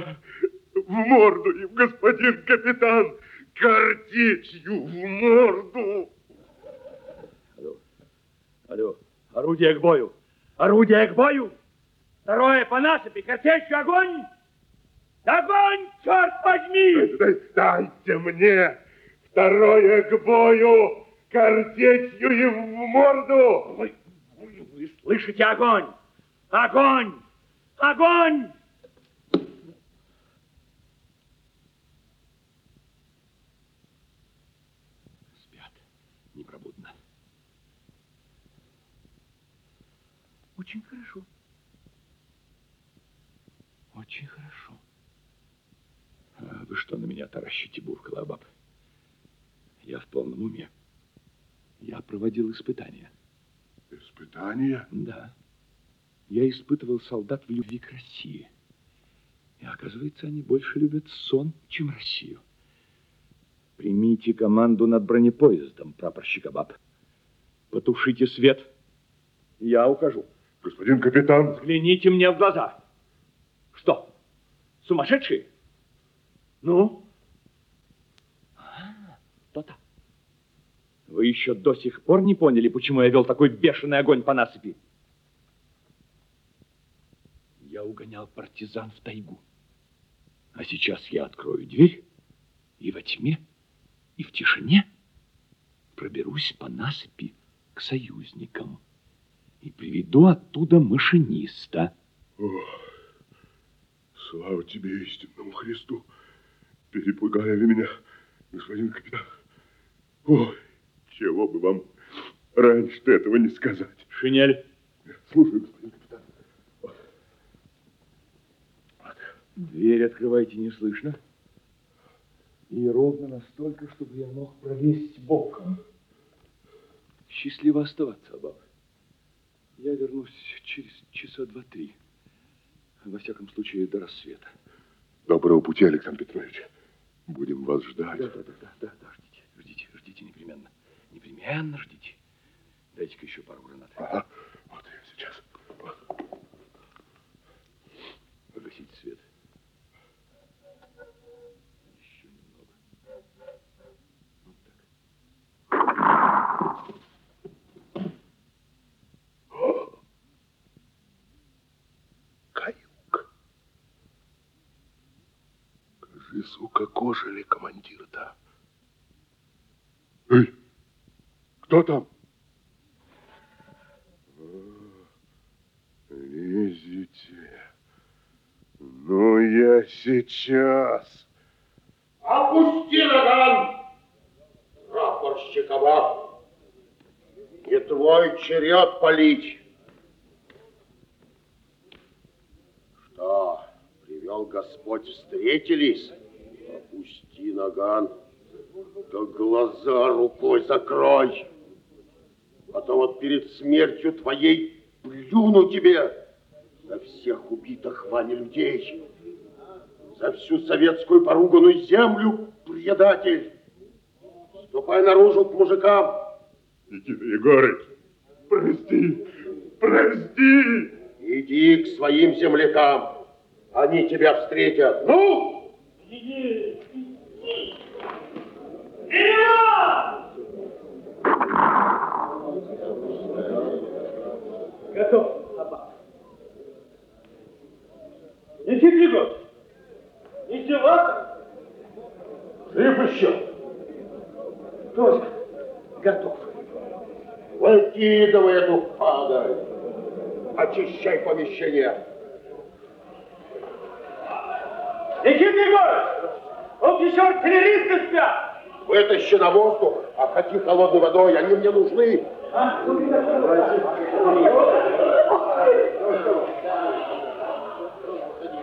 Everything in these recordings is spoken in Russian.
В морду им, господин капитан, картечью в морду. Алло, алло, орудие к бою, орудие к бою. Второе по насыпи, картечью огонь. Огонь, черт возьми! Дайте мне второе к бою, картечью им в морду. Вы, вы, вы слышите огонь? Огонь! Огонь! Спят непробудно. Очень хорошо. Очень хорошо. А вы что на меня таращите, буркала Абаб? Я в полном уме. Я проводил испытания. Испытания? Да. Я испытывал солдат в любви к России. И оказывается, они больше любят сон, чем Россию. Примите команду над бронепоездом, прапорщик Абаб. Потушите свет. Я ухожу. Господин капитан. Взгляните мне в глаза. Что, сумасшедшие? Ну? А, то-то. Вы еще до сих пор не поняли, почему я вел такой бешеный огонь по насыпи? Я угонял партизан в тайгу. А сейчас я открою дверь и во тьме, и в тишине проберусь по насыпи к союзникам и приведу оттуда машиниста. Ох. Слава тебе, истинному Христу. Перепугали вы меня, господин капитан. Ой, чего бы вам раньше этого не сказать. Шинель. Слушаю, господин капитан. Вот. Вот. Дверь открывайте не слышно. И ровно настолько, чтобы я мог пролезть боком. Счастливо оставаться, Абаб. Я вернусь через часа два-три. Во всяком случае, до рассвета. Доброго пути, Александр Петрович. Будем вас ждать. Да, да, да, да, да, да, ждите, ждите, ждите непременно. Непременно ждите. Дайте-ка еще пару гранат. Ага, вот я сейчас. Погасить свет. Еще немного. Вот так. Каюк. Кажись, укокошили командира-то. Эй, кто там? Лезете. Ну, я сейчас. Опусти наган, прапорщик Абаб. Не твой черед палить. Что, привел Господь, встретились? Опусти наган, да глаза рукой закрой. Потом вот перед смертью твоей плюну тебе за всех убитых вами людей за всю советскую поруганную землю, предатель. Ступай наружу к мужикам. Никита Егорыч, прости, прости. Иди к своим землякам. Они тебя встретят. Ну! Иди. Вперед! Готов, Аббат. Никита Егорович, не издеваться? Жив еще. Точно, готов. Выкидывай эту падаль. Очищай помещение. Никита Егорович, вот еще артиллеристы спят. Вытащи на воздух, окати холодной водой, они мне нужны. А?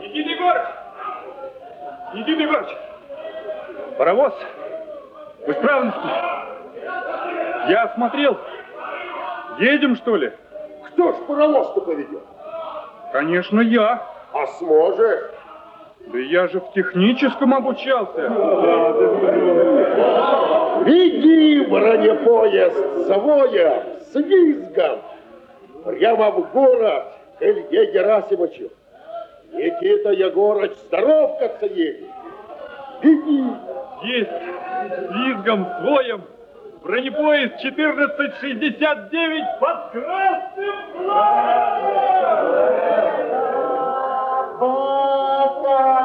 Никита Егорыч! Никита Егорыч! Паровоз в исправности. Я осмотрел. Едем, что ли? Кто ж паровоз-то поведет? Конечно, я. А сможешь? Да я же в техническом обучался. Веди бронепоезд с воем, с визгом, прямо в город к Илье Герасимовичу. Никита Егорыч, здоровкаться едет. Иди. Есть! С визгом, своем! Бронепоезд 1469 под красным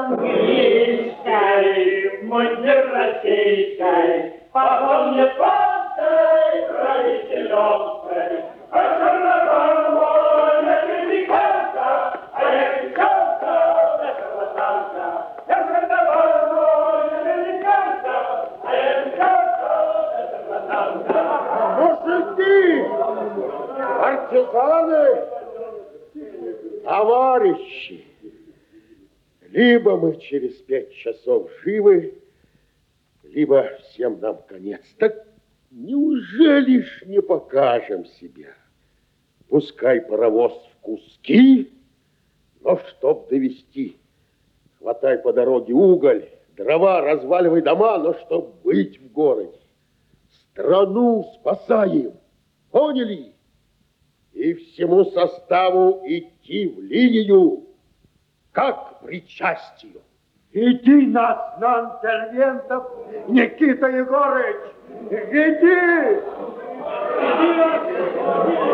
Английской, мундир российской, Попомни пантой, правителевской, А черногорной американка, А я кричалка, я шарлатанка, Я американка, А я я. Мужики, партизаны, товарищи, либо мы через пять часов живы, либо всем нам конец. Так неужели ж не покажем себя? Пускай паровоз в куски, но чтоб довести, хватай по дороге уголь, дрова, разваливай дома, но чтоб быть в городе. Страну спасаем, поняли? И всему составу идти в линию, как причастию. Иди нас на интервентов, Никита Егорыч! Иди! Иди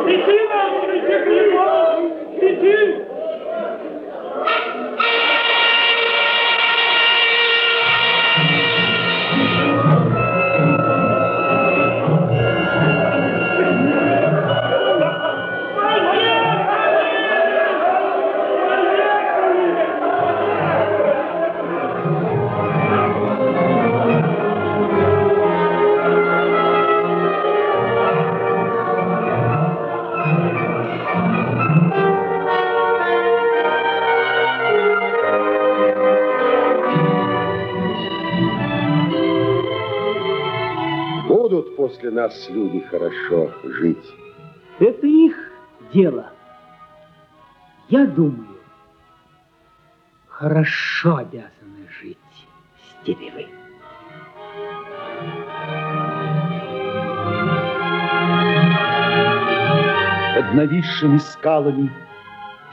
нас люди хорошо жить. Это их дело. Я думаю, хорошо обязаны жить Стебевы. под нависшими скалами,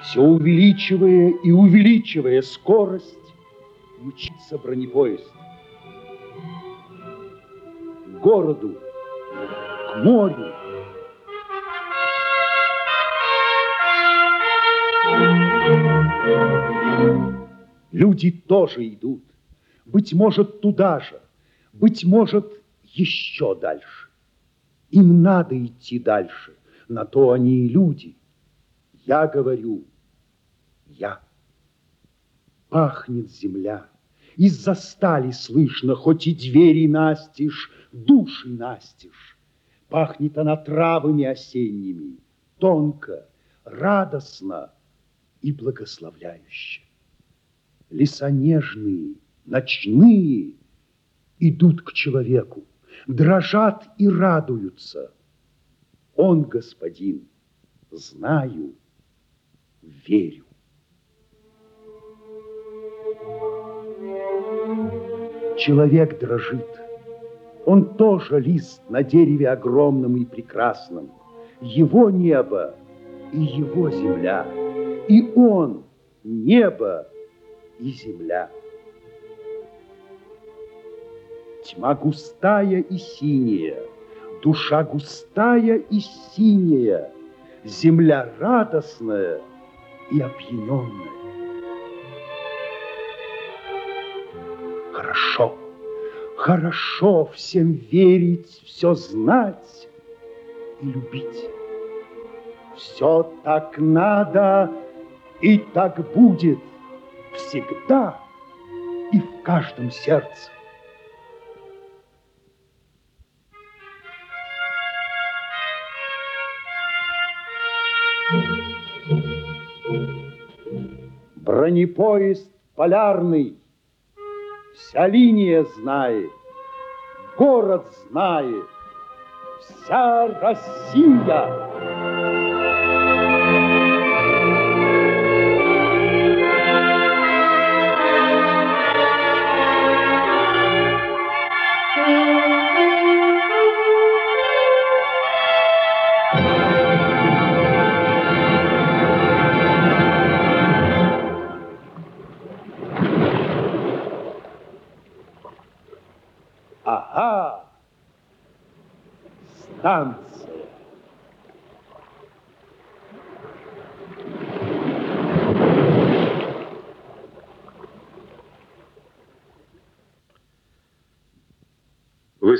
все увеличивая и увеличивая скорость, мчится бронепоезд. К городу, к морю. Люди тоже идут. Быть может, туда же. Быть может, еще дальше. Им надо идти дальше. На то они и люди. Я говорю, я. Пахнет земля. Из-за стали слышно, хоть и двери настежь, души настежь. Пахнет она травами осенними, тонко, радостно и благословляюще. Леса нежные, ночные идут к человеку, дрожат и радуются. Он господин, знаю, верю. Человек дрожит. Он тоже лист на дереве огромном и прекрасном. Его небо и его земля. И он небо и земля. Тьма густая и синяя, душа густая и синяя, земля радостная и опьяненная. Хорошо, хорошо всем верить, все знать и любить. Все так надо и так будет всегда и в каждом сердце. Бронепоезд полярный, вся линия знает, город знает, вся Россия.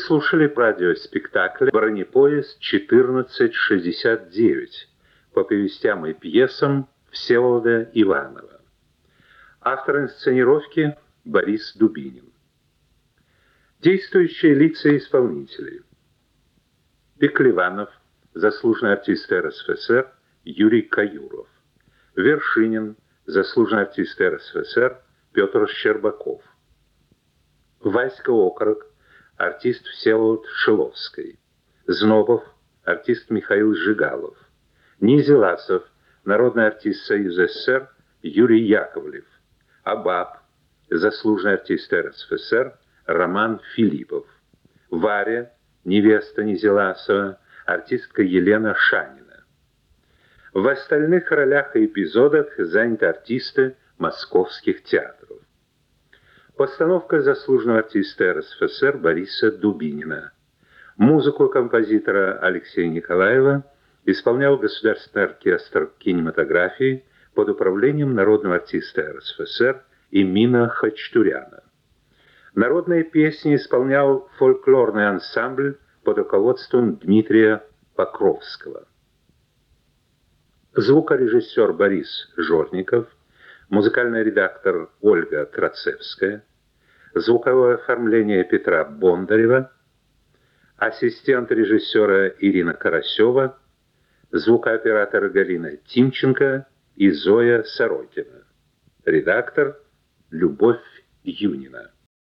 Слушали радиоспектакль «Бронепоезд 1469» по повестям и пьесам Всеволода Иванова. Автор инсценировки Борис Дубинин. Действующие лица и исполнители. Пеклеванов, заслуженный артист РСФСР Юрий Каюров. Вершинин, заслуженный артист РСФСР Петр Щербаков. Васька Окорок, артист Всеволод Шиловский. Знобов, артист Михаил Жигалов. Низеласов, народный артист Союза СССР Юрий Яковлев. Абаб, заслуженный артист РСФСР Роман Филиппов. Варя, невеста Низеласова, артистка Елена Шанина. В остальных ролях и эпизодах заняты артисты московских театров. Постановка заслуженного артиста РСФСР Бориса Дубинина. Музыку композитора Алексея Николаева исполнял Государственный оркестр кинематографии под управлением народного артиста РСФСР Имина Хачтуряна. Народные песни исполнял фольклорный ансамбль под руководством Дмитрия Покровского. Звукорежиссер Борис Жорников, музыкальный редактор Ольга Крацевская, звуковое оформление Петра Бондарева, ассистент режиссера Ирина Карасева, звукооператор Галина Тимченко и Зоя Сорокина, редактор Любовь Юнина.